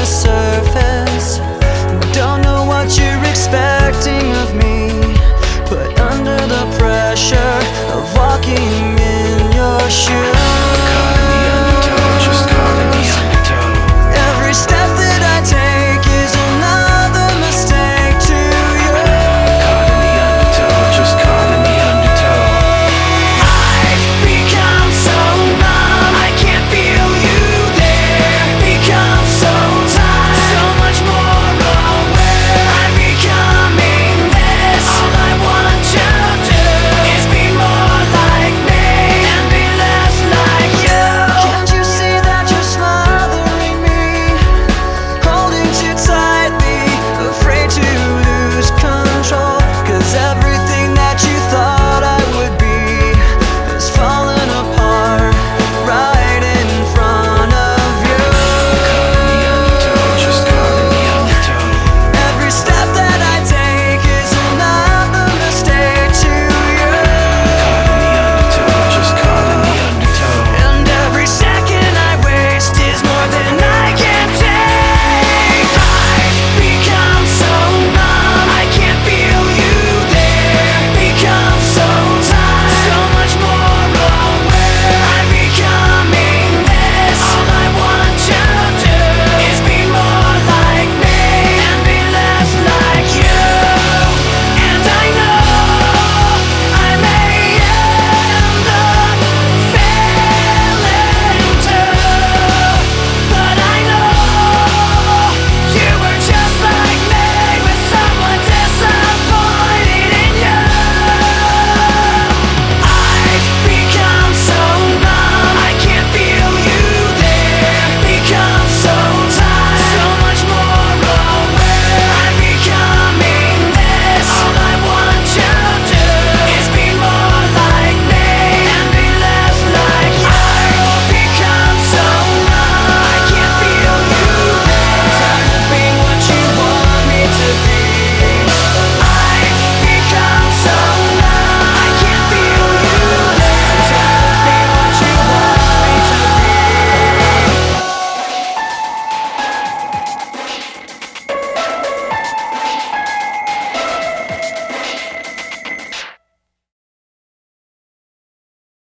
the surface.